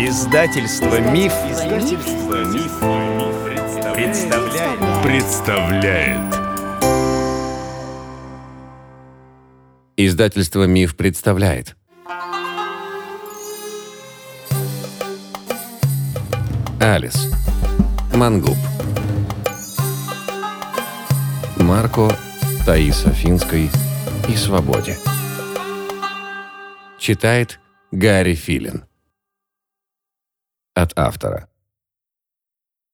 Издательство Миф, Издательство Миф, представляет. представляет. Издательство Миф представляет. Алис. Мангуб. Марко, Таиса Финской и Свободе. Читает Гарри Филин. От автора.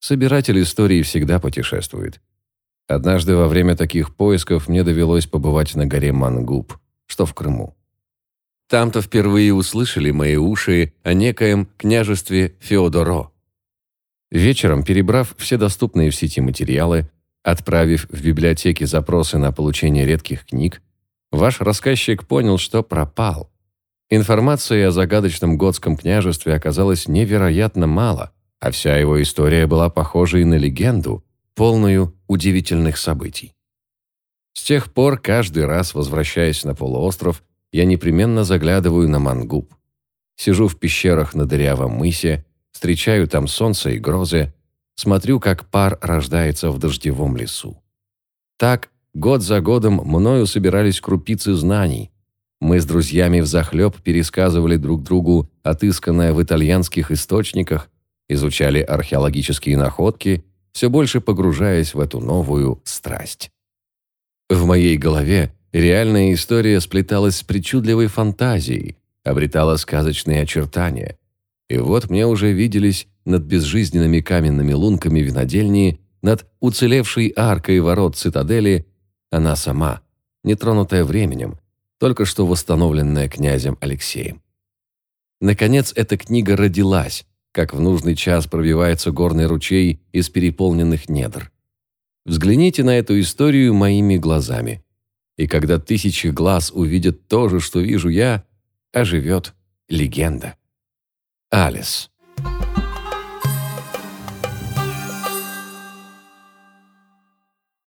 Собиратель истории всегда путешествует. Однажды во время таких поисков мне довелось побывать на горе Мангуб, что в Крыму. Там-то впервые услышали мои уши о некоем княжестве Феодоро. Вечером, перебрав все доступные в сети материалы, отправив в библиотеки запросы на получение редких книг, ваш рассказчик понял, что пропал. Информации о загадочном готском княжестве оказалось невероятно мало, а вся его история была похожа и на легенду, полную удивительных событий. С тех пор, каждый раз, возвращаясь на полуостров, я непременно заглядываю на Мангуб. Сижу в пещерах на дырявом мысе, встречаю там солнце и грозы, смотрю, как пар рождается в дождевом лесу. Так, год за годом мною собирались крупицы знаний, мы с друзьями взахлеб пересказывали друг другу отысканное в итальянских источниках, изучали археологические находки, все больше погружаясь в эту новую страсть. В моей голове реальная история сплеталась с причудливой фантазией, обретала сказочные очертания. И вот мне уже виделись над безжизненными каменными лунками винодельни, над уцелевшей аркой ворот цитадели, она сама, нетронутая временем, только что восстановленная князем Алексеем. Наконец, эта книга родилась, как в нужный час пробивается горный ручей из переполненных недр. Взгляните на эту историю моими глазами. И когда тысячи глаз увидят то же, что вижу я, оживет легенда. Алис.